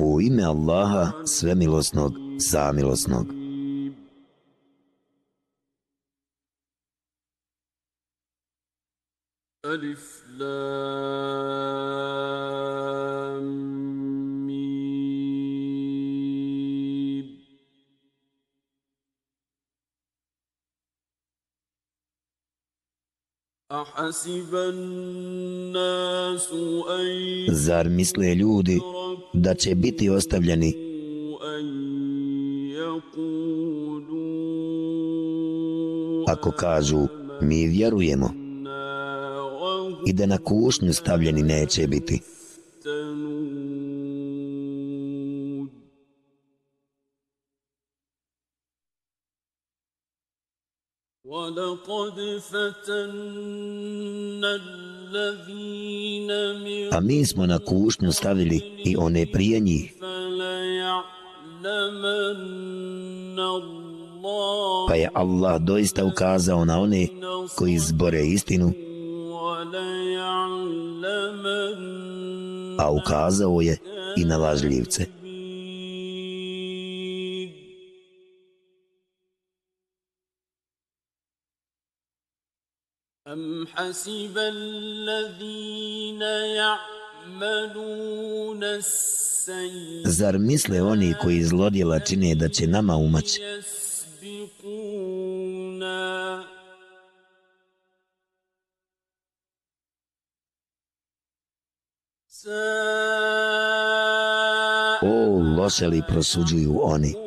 U ime Allaha, svemilosnog, samilosnog. Alif Lam Zar misle ljudi da će biti ostavljeni ako kažu mi vjerujemo i da na kušnju stavljeni neće biti. A mi smo na kušnju stavili i one prije njih. Pa je Allah doista ukazao na one koji zbore istinu a ukazao je i na lažljivce. أم حسب الذين يعملون السيئات Zar misle oni koji zlodjela čine da će nama umaći? O, loše li prosuđuju oni?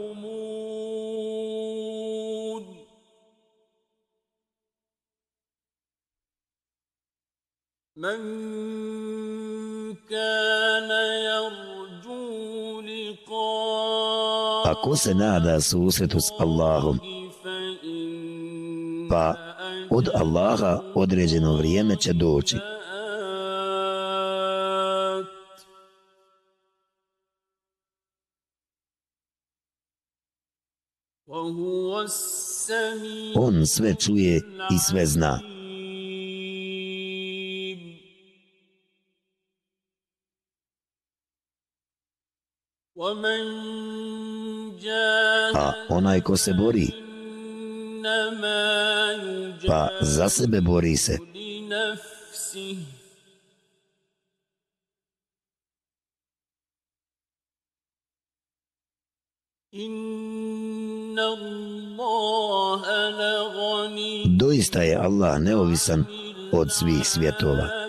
Ako se nada susretu s Allahom, pa od Allaha određeno vrijeme će doći. On sve čuje i sve zna. A onaj ko se bori, pa za sebe bori se. Doista je Allah neovisan od svih svjetova.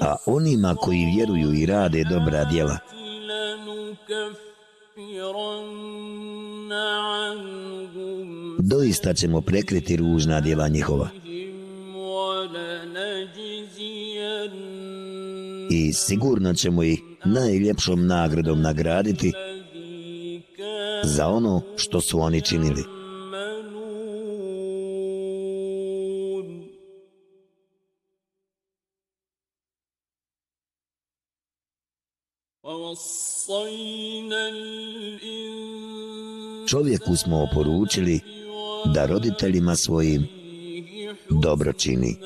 A onima koji vjeruju i rade dobra djela, doista ćemo prekriti ružna djela njihova. I sigurno ćemo ih najljepšom nagradom nagraditi za ono što su oni činili. Čovjeku smo oporučili da roditeljima svojim dobro čini.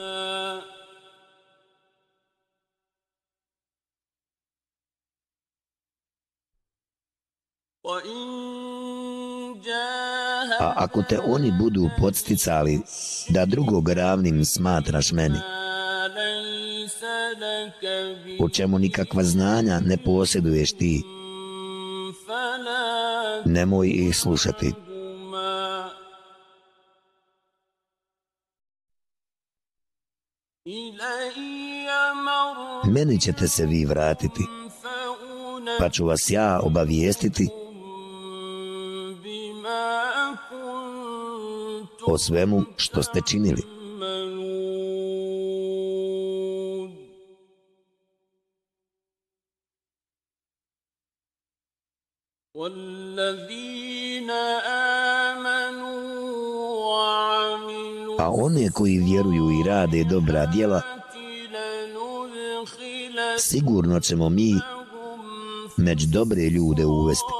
A ako te oni budu podsticali da drugog ravnim smatraš meni, o čemu nikakva znanja ne posjeduješ ti, nemoj ih slušati. Meni ćete se vi vratiti, pa ću vas ja obavijestiti o svemu što ste činili. A one koji vjeruju i rade dobra djela, sigurno ćemo mi među dobre ljude uvesti.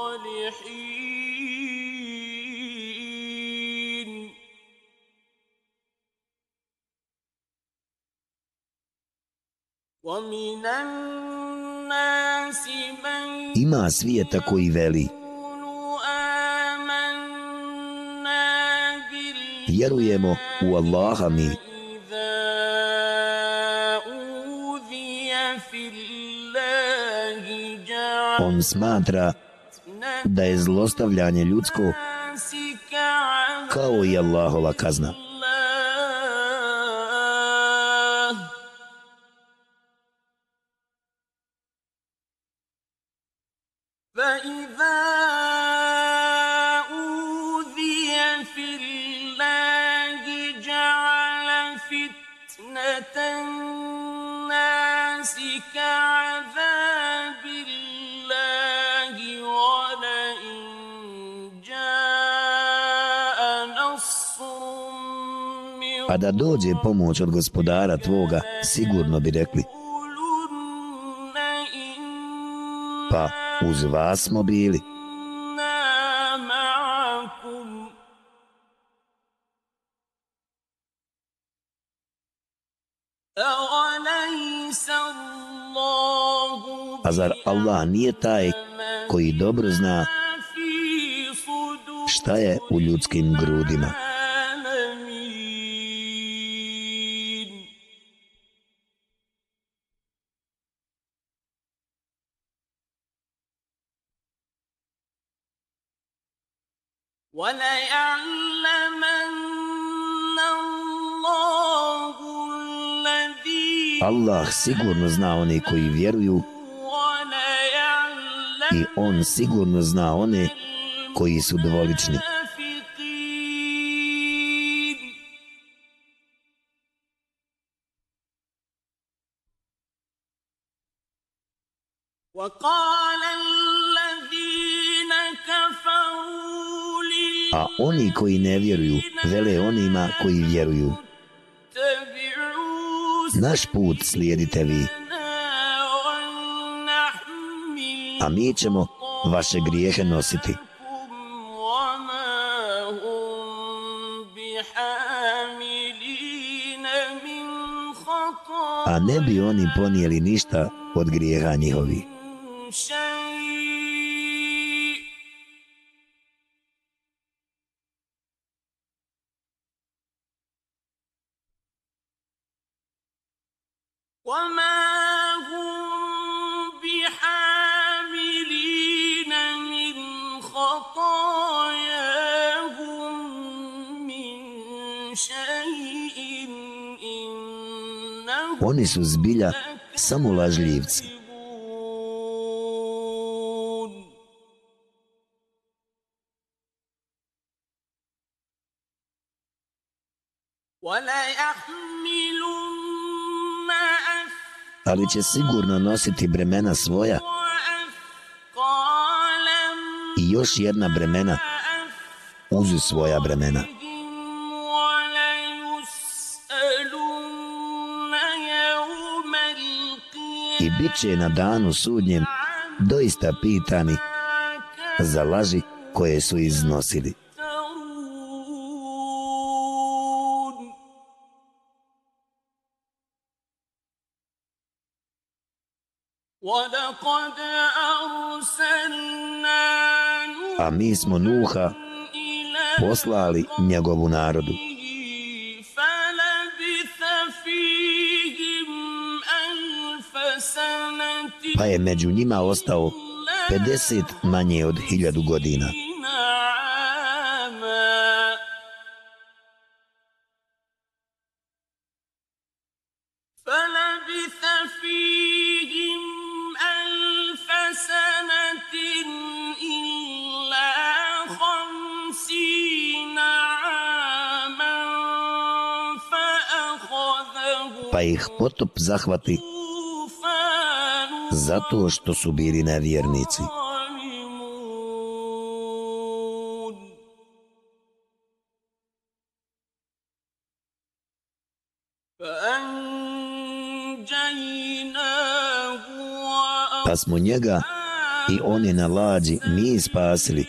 وَمِنَ Ima svijeta koji veli Vjerujemo u Allaha mi On smatra da je zlostavljanje ljudsko kao i Allahova kazna. Kada da dođe pomoć od gospodara tvoga, sigurno bi rekli. Pa uz vas smo bili. A zar Allah nije taj koji dobro zna šta je u ljudskim grudima? Allah sigurno zna one koji vjeruju i On sigurno zna one koji su dvolični. A oni koji ne vjeruju, vele onima koji vjeruju naš put slijedite vi. A mi ćemo vaše grijehe nositi. A ne bi oni ponijeli ništa od grijeha njihovih. Su zbilja samo lažljivci. Ali će sigurno nositi bremena svoja i još jedna bremena uzu svoja bremena. I bit će na danu sudnjem doista pitani za laži koje su iznosili. A mi smo Nuha poslali njegovu narodu. Pa je među njima ostao 50 manje od hiljadu godina. Pa ih potop zahvati zato što su bili nevjernici. Pa smo njega i one na lađi mi spasili.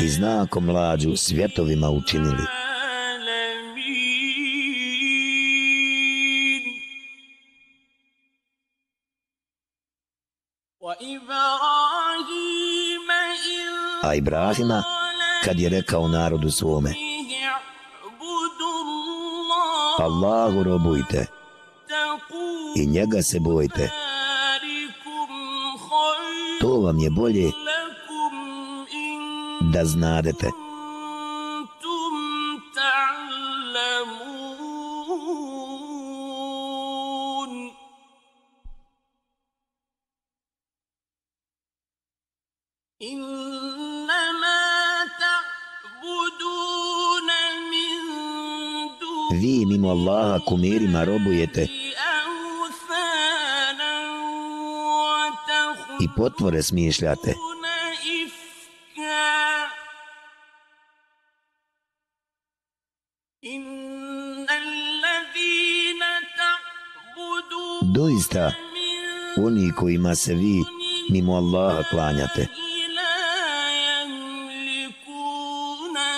I znakom lađu svjetovima učinili. A Ibrahima, kad je rekao narodu svome, Allahu robujte i njega se bojte. To vam je bolje da znadete. Kumirima robujete i potvore smišljate. Doista, oni kojima se vi mimo Allaha klanjate,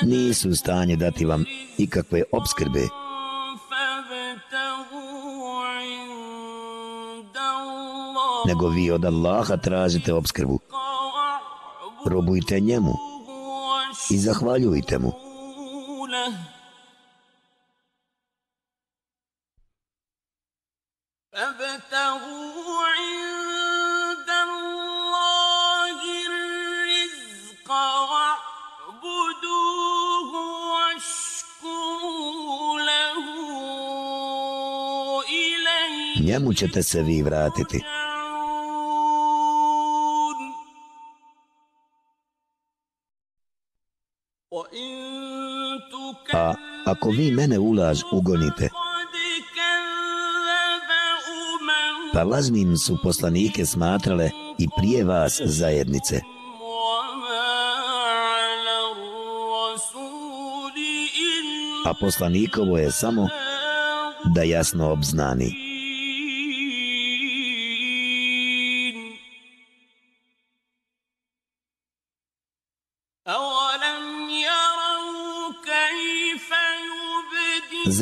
nisu u stanje dati vam ikakve obskrbe. Nego vi od Allaha tražite obskrbu. Robujte njemu i zahvaljujte mu. Njemu ćete se vi vratiti. Ako vi mene ulaz ugonite, pa lažnim su poslanike smatrale i prije vas zajednice. A poslanikovo je samo da jasno obznani.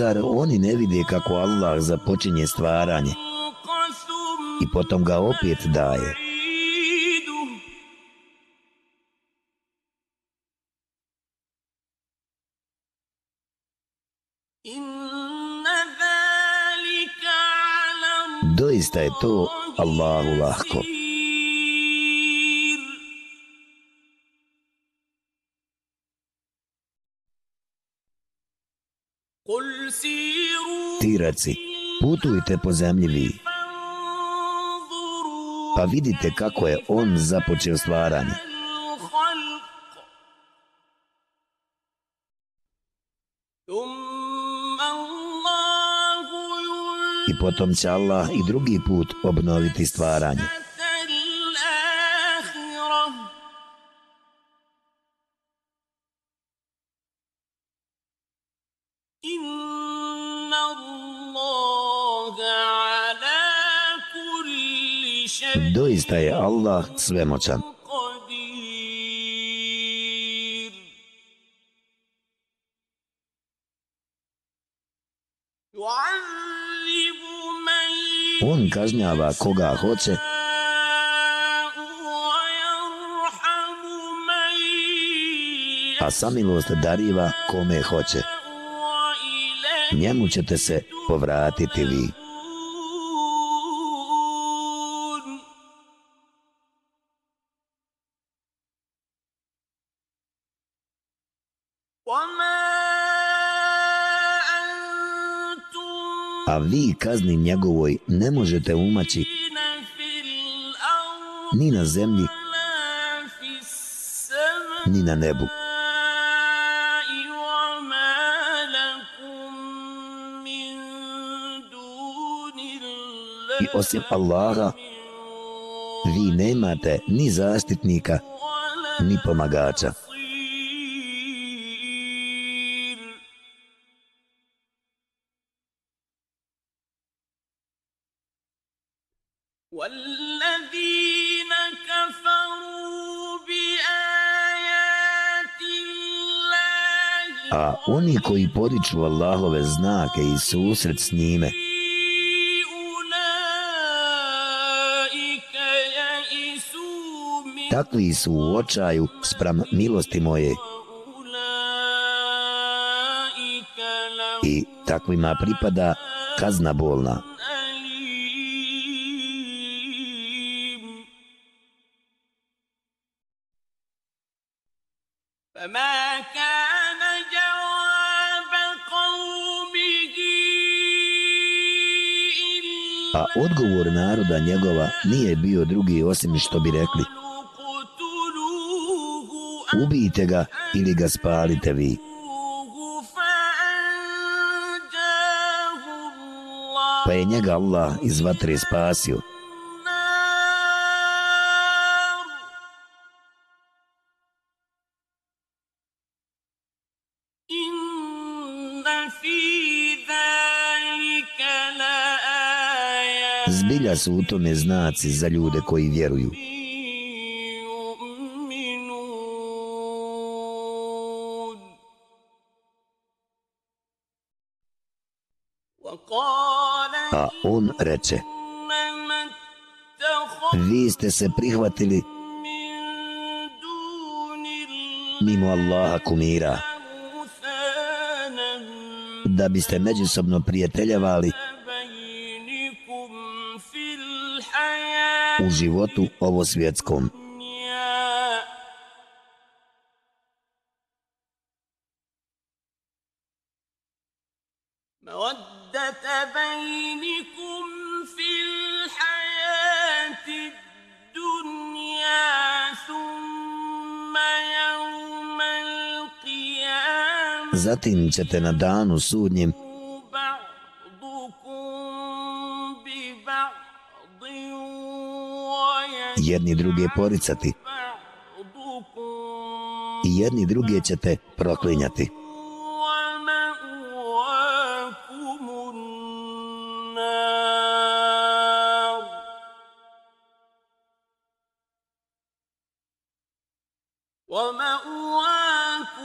Zar oni ne vide kako Allah započinje stvaranje i potom ga opet daje? Doista je to Allahu lahko. Reci, putujte po zemlji vi. Pa vidite kako je on započeo stvaranje. I potom će Allah i drugi put obnoviti stvaranje. Doista je Allah svemoćan. On kažnjava koga hoće a samilost dariva kome hoće. Njemu ćete se povratiti vi. Vi kazni njegovoj ne možete umaći ni na zemlji, ni na nebu. I osim Allaha, vi nemate ni zaštitnika, ni pomagača. Oni koji podiču Allahove znake i susret s njime, takvi su u očaju sprem milosti moje i takvima pripada kazna bolna. Naroda njegova nije bio drugi osim što bi rekli Ubijte ga ili ga spalite vi. Pa je njega Allah iz vatre spasio. Zbilja su u tome znaci za ljude koji vjeruju. A on reče, vi ste se prihvatili mimo Allaha kumira, da biste međusobno prijateljevali u životu ovo svjetskom. Zatim ćete na danu sudnjem jedni druge poricati i jedni druge ćete proklinjati.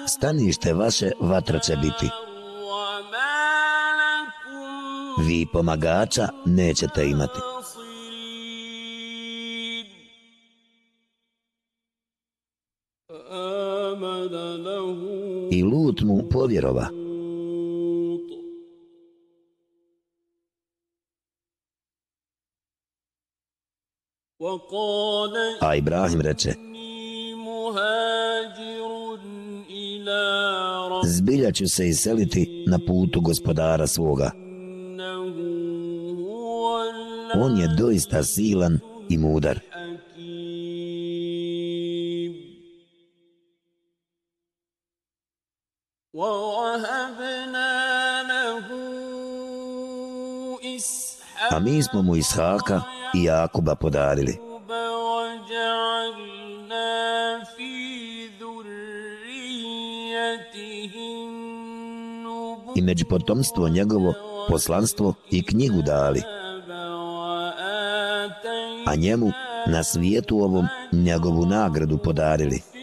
Stanište vaše vatra će biti. Vi pomagača nećete imati. I Lut mu povjerova. A Ibrahim reče, Zbilja ću se iseliti na putu gospodara svoga. On je doista silan i mudar. A mi smo mu Ishaka i Jakuba podarili. I među potomstvo njegovo poslanstvo i knjigu dali. A njemu na svijetu ovom njegovu nagradu podarili.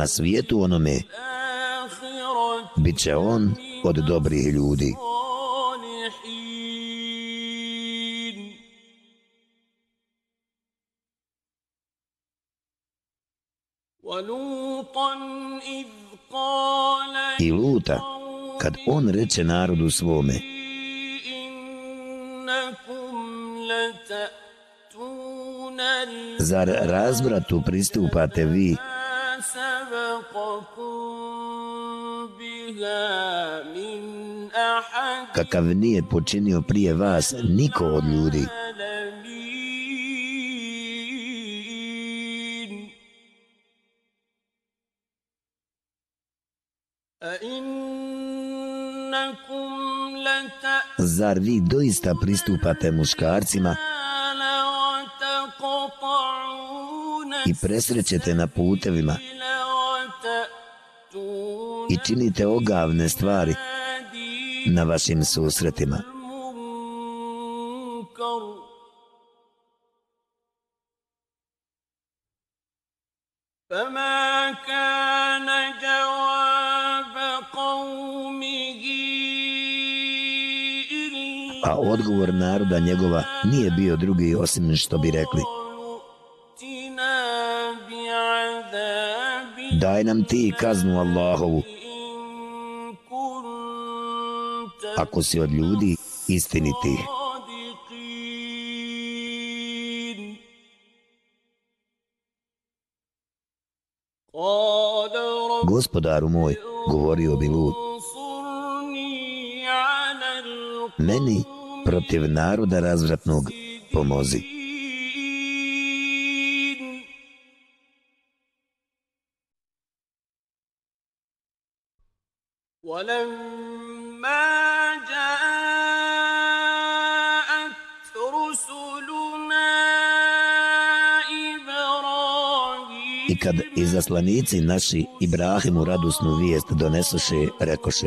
Na svijetu onome bit će on od dobrih ljudi. I luta, kad on reče narodu svome, Zar razvratu pristupate vi kakav nije počinio prije vas niko od ljudi. Zar vi doista pristupate muškarcima i presrećete na putevima i činite ogavne stvari na vašim susretima. فما كان جواب قومه A odgovor naroda njegova nije bio drugi osim što bi rekli Daj nam ti kaznu Allahovu Ako si od ljudi istiniti Gospodaru moj, govorio bi lud, meni protiv naroda razvratnog pomozi. I kad izaslanici naši Ibrahimu radosnu vijest donesoše, rekoše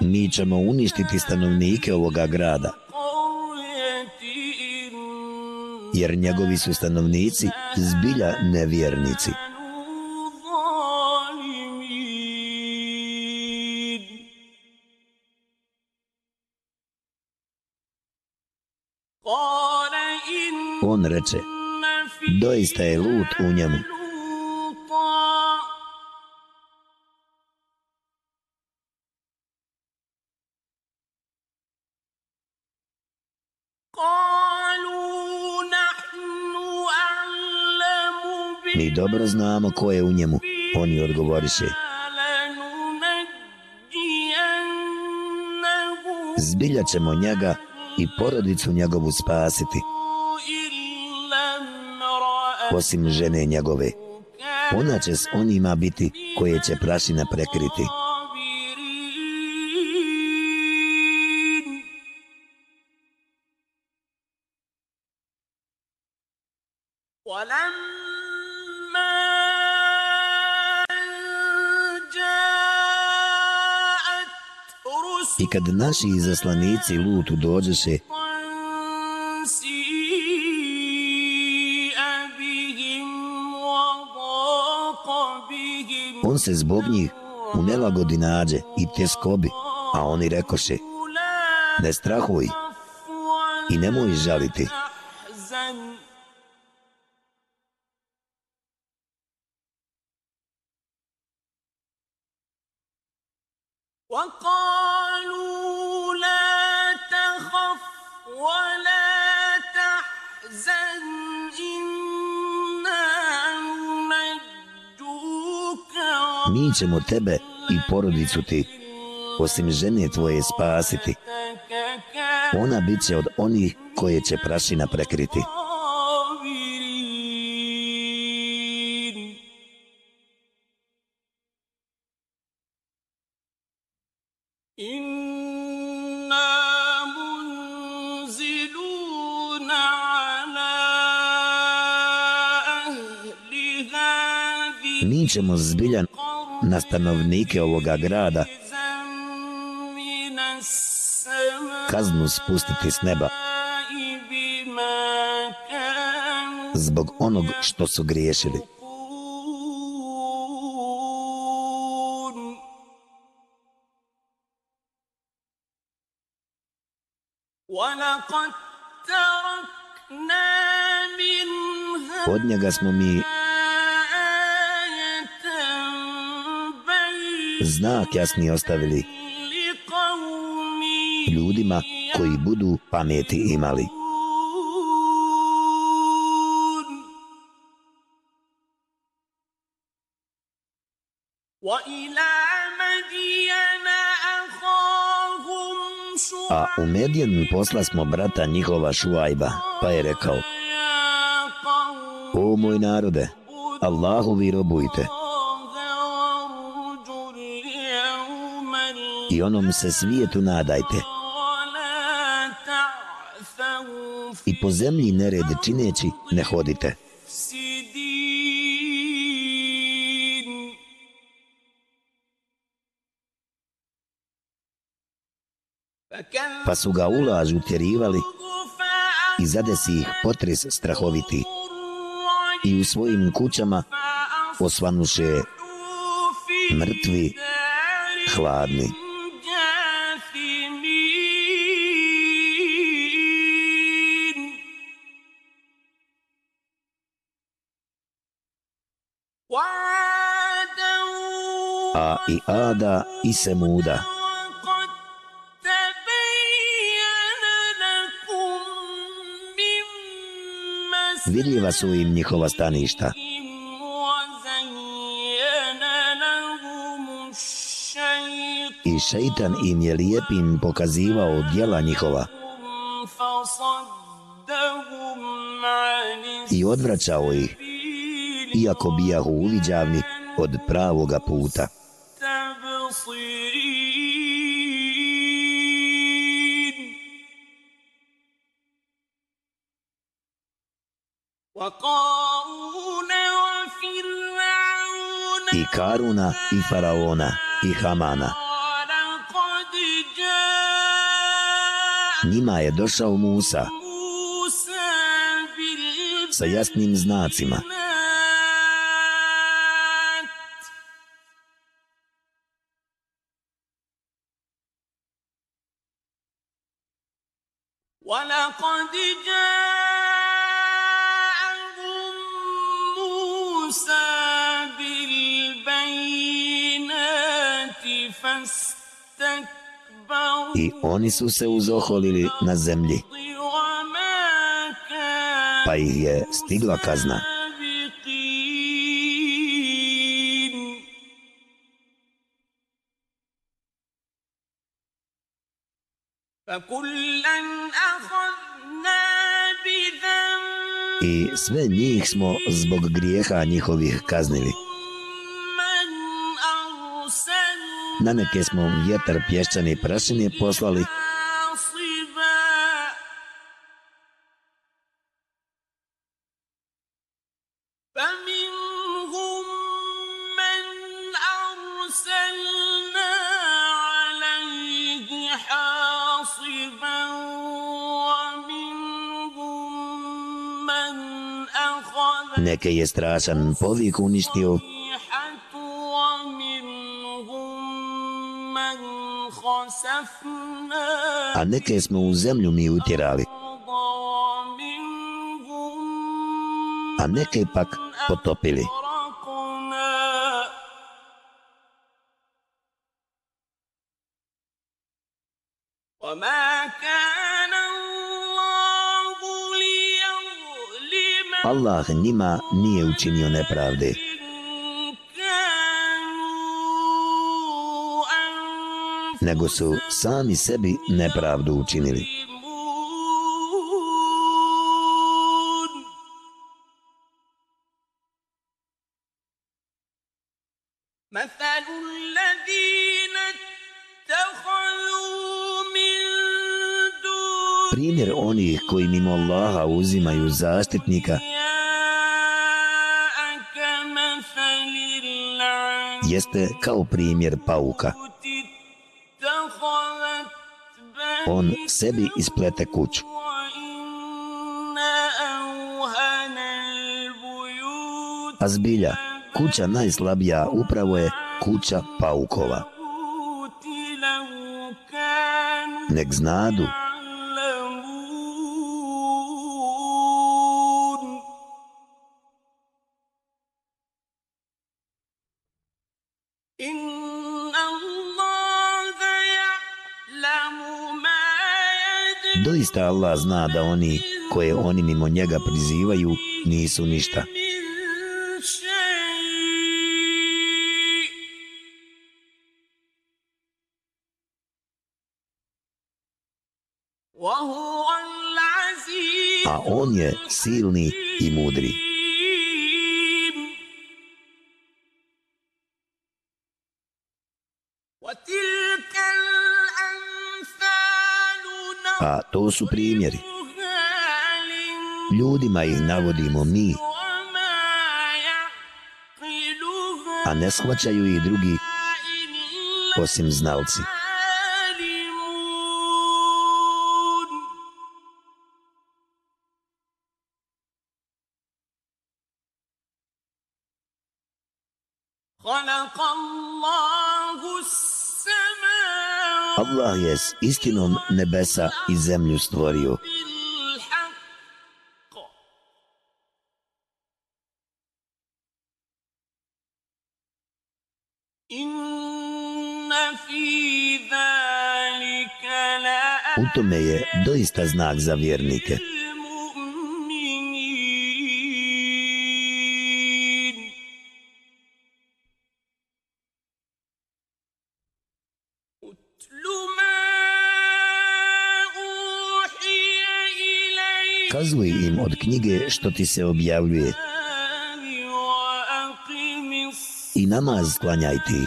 Mi ćemo uništiti stanovnike ovoga grada jer njegovi su stanovnici zbilja nevjernici. Reče, doista je lut u njemu. Mi dobro znamo ko je u njemu. Oni odgovoriše. Zbilja ćemo njega i porodicu njegovu spasiti. Osim žene njegove. Ona će s onima biti koje će prašina prekriti. I kad naši izaslanici lutu dođeše, on se zbog njih u nelagodi nađe i tjeskobi, a oni rekoše, ne strahuj i nemoj žaliti. Ćemo tebe i porodicu ti, osim žene tvoje, spasiti. Ona bit će od onih koje će prašina prekriti. Mi ćemo zbiljan na stanovnike ovoga grada kaznu spustiti s neba zbog onog što su griješili. Od njega smo mi znak jasni ostavili ljudima koji budu pameti imali. A u Medijan posla smo brata njihova Šuajba, pa je rekao O moj narode, Allahu vi robujte. I onom se svijetu nadajte. I po zemlji nered čineći ne hodite. pa su ga ulaž utjerivali i zadesi ih potres strahoviti i u svojim kućama osvanuše mrtvi, hladni. A i Ada i Semuda, vidljiva su im njihova staništa. I šeitan im je lijepim pokazivao djela njihova i odvraćao ih, iako bijahu uviđavni od pravoga puta. Karuna i Faraona i Hamana. Njima je došao Musa sa jasnim znacima. وَلَقَدْ جَاءَهُم I oni su se uzoholili na zemlji, pa ih je stigla kazna. I sve njih smo zbog grijeha njihovih kaznili. Na neke smo vjetar, pješčane i prašini poslali. Neke je strašan povijek uništio, a neke smo u zemlju mi utjerali. A neke pak potopili. Allah njima nije učinio nepravde. nego su sami sebi nepravdu učinili. Primjer onih koji mimo Allaha uzimaju zaštitnika jeste kao primjer pauka. on sebi isplete kuću. A zbilja, kuća najslabija upravo je kuća paukova. Nek znadu, Zaista Allah zna da oni koje oni mimo njega prizivaju nisu ništa. A on je silni i mudri. a to su primjeri. Ljudima ih navodimo mi, a ne shvaćaju ih drugi osim znalci. je s istinom nebesa i zemlju stvorio. U tome je doista znak za vjernike. ukazuj im od knjige što ti se objavljuje. I namaz klanjaj ti.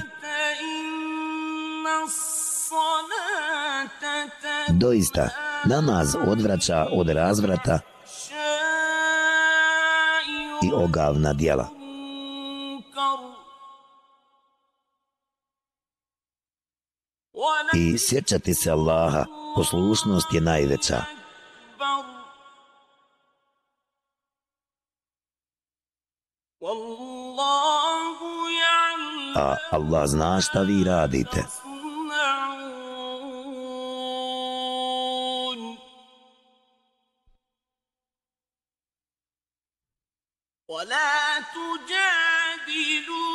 Doista, namaz odvraća od razvrata i ogavna djela. I sjećati se Allaha, poslušnost je najveća. Allah zna šta vi radite. تصنعون ولا تجادلوا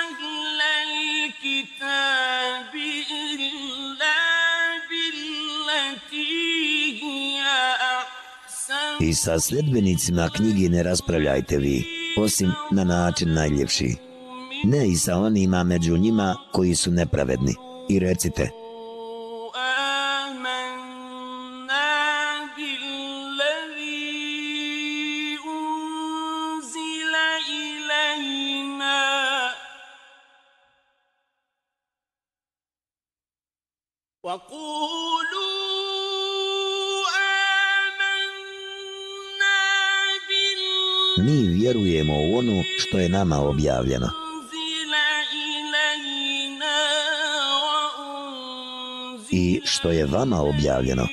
أهل الكتاب إلا بالتي هي أحسن I sa sljedbenicima knjige ne raspravljajte vi, osim na način najljepši. ne i sa onima među njima koji su nepravedni. I recite, Mi vjerujemo u ono što je nama objavljeno. i što je vama objavljeno.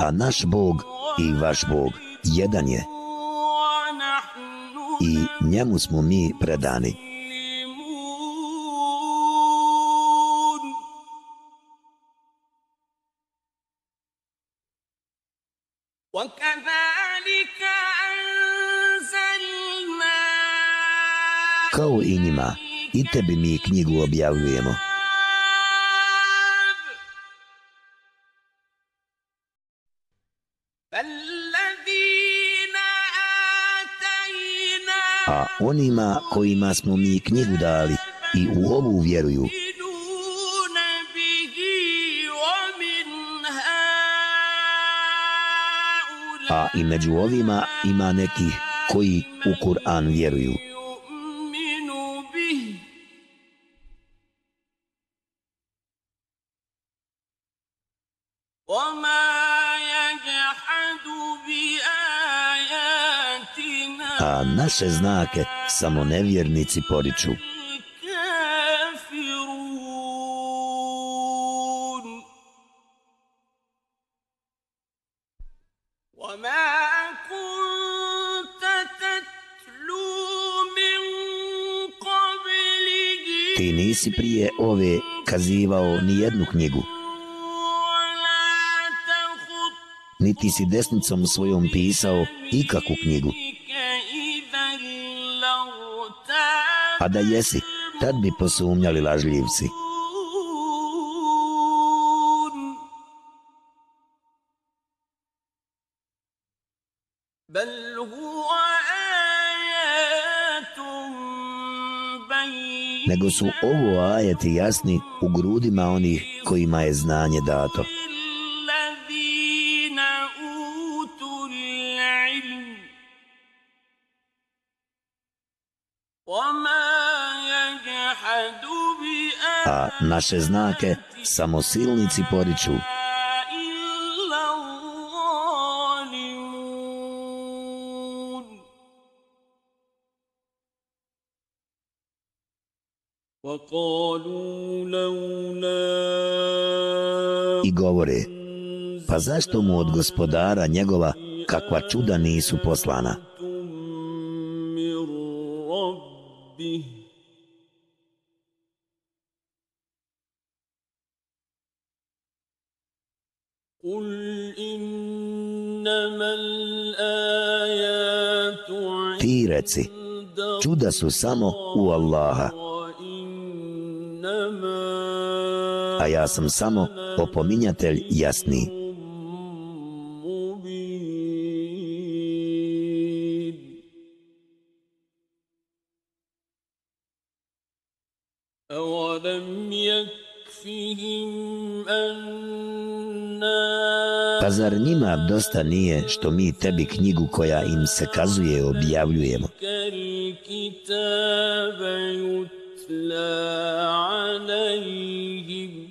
A naš Bog i vaš Bog jedan je i njemu smo mi predani. i njima, i tebi mi knjigu objavljujemo. A onima kojima smo mi knjigu dali i u ovu vjeruju, A i među ovima ima neki koji u Kur'an vjeruju. loše znake samo nevjernici poriču. Ti nisi prije ove kazivao ni jednu knjigu. Niti si desnicom svojom pisao ikakvu knjigu. A da jesi, tad bi posumnjali lažljivci. Nego su ovo ajeti jasni u grudima onih kojima je znanje dato. Naše znake samo silnici poriču. I govore, pa zašto mu od gospodara njegova kakva čuda nisu poslana? da su samo u Allaha. A ja sam samo opominjatelj jasni. Pa zar njima dosta nije što mi tebi knjigu koja im se kazuje objavljujemo? الكتاب يتلى عليهم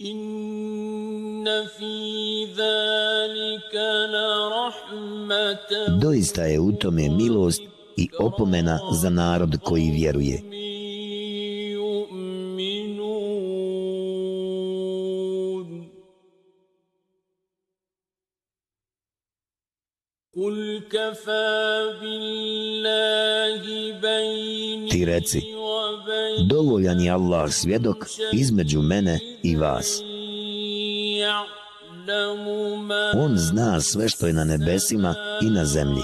إن في ذلك لرحمة Doista je u tome milost i opomena za narod koji vjeruje. Ti reci, dovoljan je Allah svjedok između mene i vas. On zna sve što je na nebesima i na zemlji.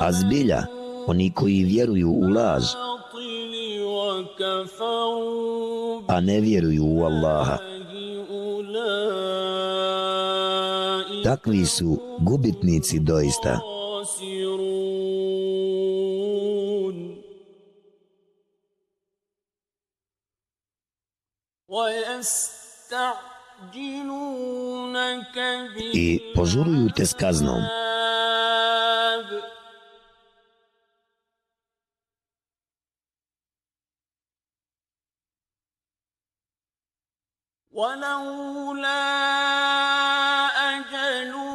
A zbilja, oni koji vjeruju u laz, a ne vjeruju u Allaha. Takvi su gubitnici doista. I požuruju te s kaznom.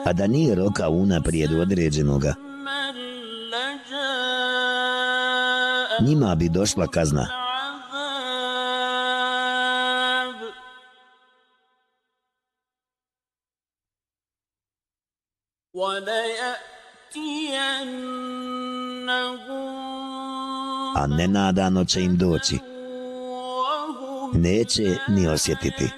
A da nije roka unaprijed određenoga, njima bi došla kazna. A nenadano će im doći neće ni osjetiti.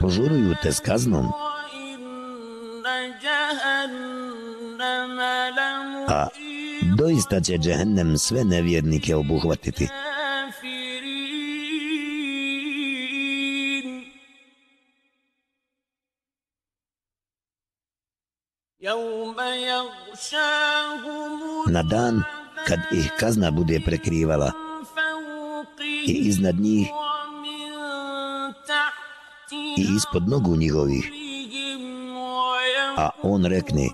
Požuruju te s kaznom, a doista će džehennem sve nevjernike obuhvatiti. Na dan kad ih kazna bude prekrivala i iznad njih i ispod nogu njihovih, a on rekne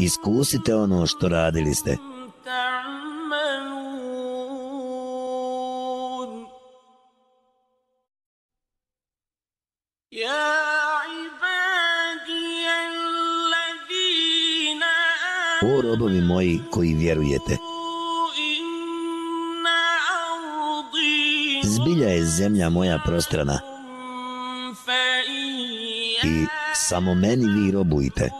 iskusite ono što radili ste. O robovi moji koji vjerujete. Zbilja je zemlja moja prostrana. I samo meni vi robujte.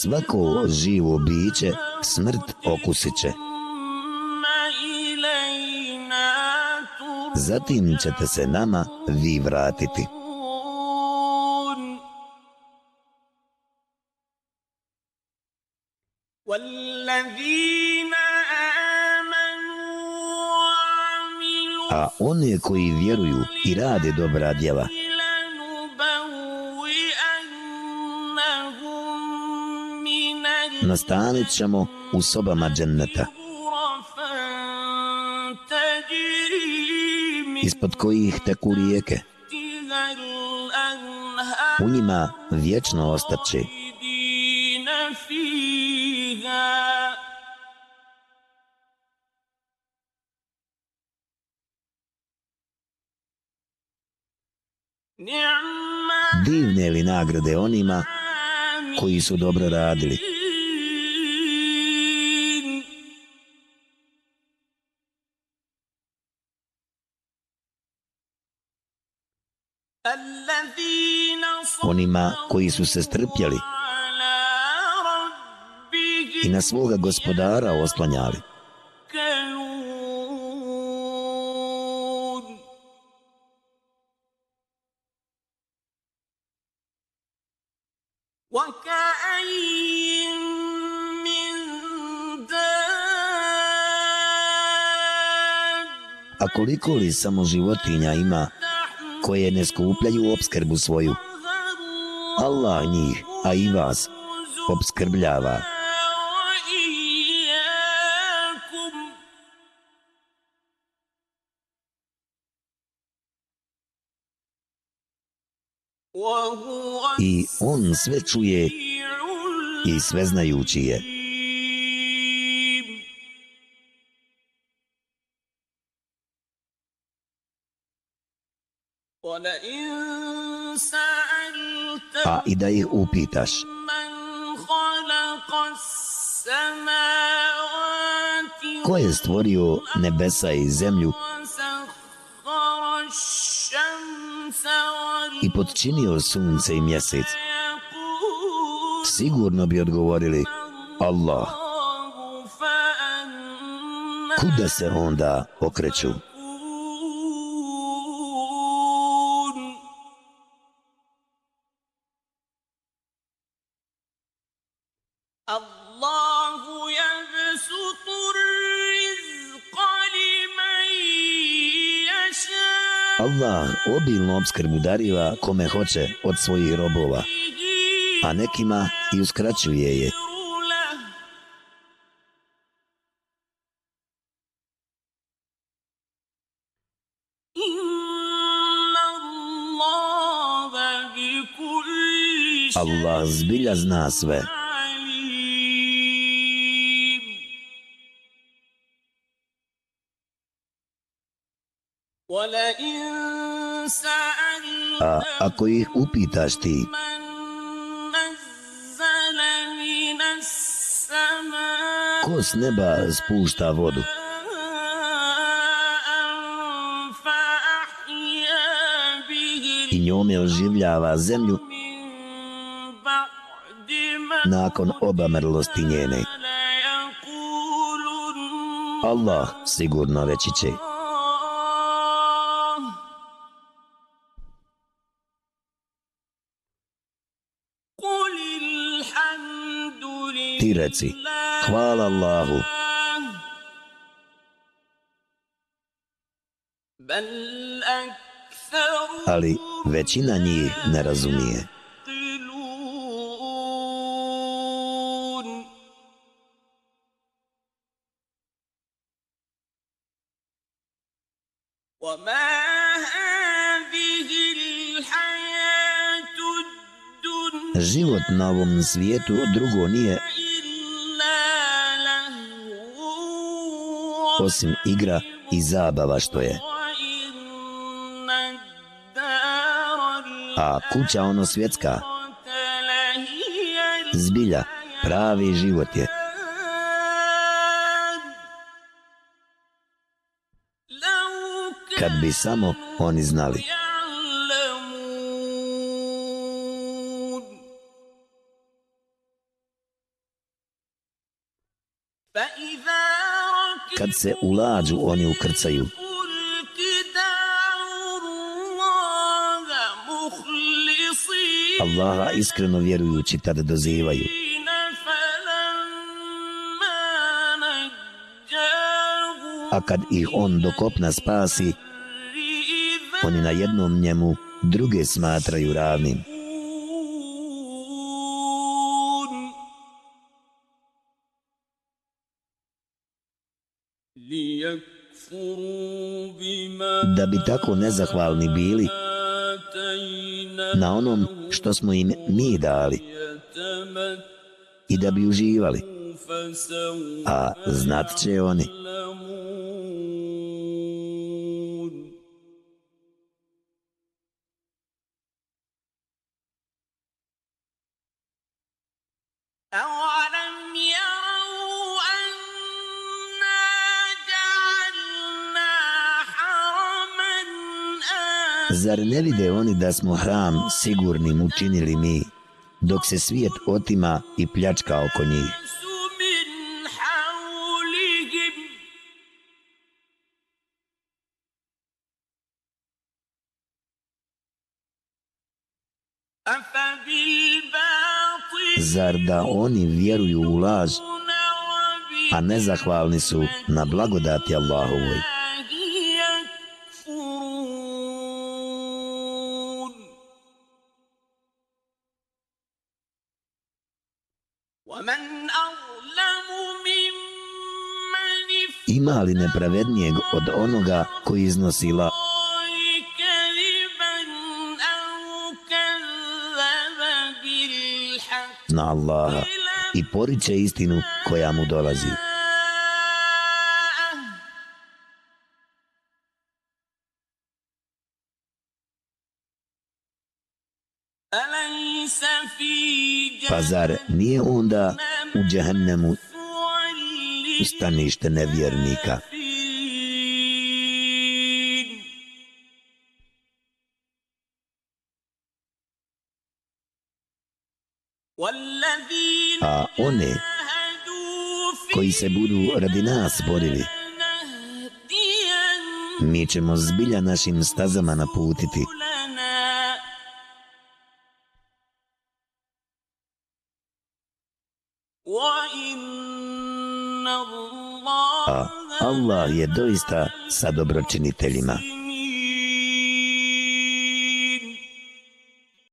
Svako živo biće smrt okusit će. zatim ćete se nama vi vratiti. A one koji vjeruju i rade dobra djela, nastanit ćemo u sobama dženneta. ispod kojih teku rijeke. U njima vječno ostaće. Divne li nagrade onima koji su dobro radili? onima koji su se strpjeli i na svoga gospodara oslanjali. A koliko li samo životinja ima koje ne skupljaju obskrbu svoju? Allah njih, a i vas, obskrbljava. وإياكم وهو I on sve čuje i sve znajući je. العليم ولئن pa i da ih upitaš. Ko je stvorio nebesa i zemlju i podčinio sunce i mjesec? Sigurno bi odgovorili Allah. Kuda se onda okreću? Allah obilno obskrbu dariva kome hoće od svojih robova, a nekima i uskraćuje je. Allah zbilja zna sve. A ako ih upitaš ti Ko s neba spušta vodu? I njome oživljava zemlju nakon obamrlosti njene. Allah sigurno reći će. reci, hvala Allahu. Ali većina njih ne razumije. Život na ovom svijetu drugo nije osim igra i zabava što je, وإن الدار a kuća ono svjetska, الآخرة لهي zbilja, pravi život je. الحياة لو Kad bi samo oni znali. يعلمون فإذا kad se u lađu oni ukrcaju. Allaha iskreno vjerujući tada dozivaju. A kad ih on do kopna spasi, oni na jednom njemu druge smatraju ravnim. da bi tako nezahvalni bili na onom što smo im mi dali i da bi uživali. A znat će oni. I Zar ne vide oni da smo hram sigurnim učinili mi, dok se svijet otima i pljačka oko njih? Zar da oni vjeruju u laž, a nezahvalni su na blagodati Allahovoj? ima li nepravednijeg od onoga koji iznosila na Allaha i poriče istinu koja mu dolazi. Pa zar nije onda u džahennemu stanište nevjernika? A one koji se budu radi nas borili, mi ćemo zbilja našim stazama naputiti. A Allah je doista sa dobročiniteljima.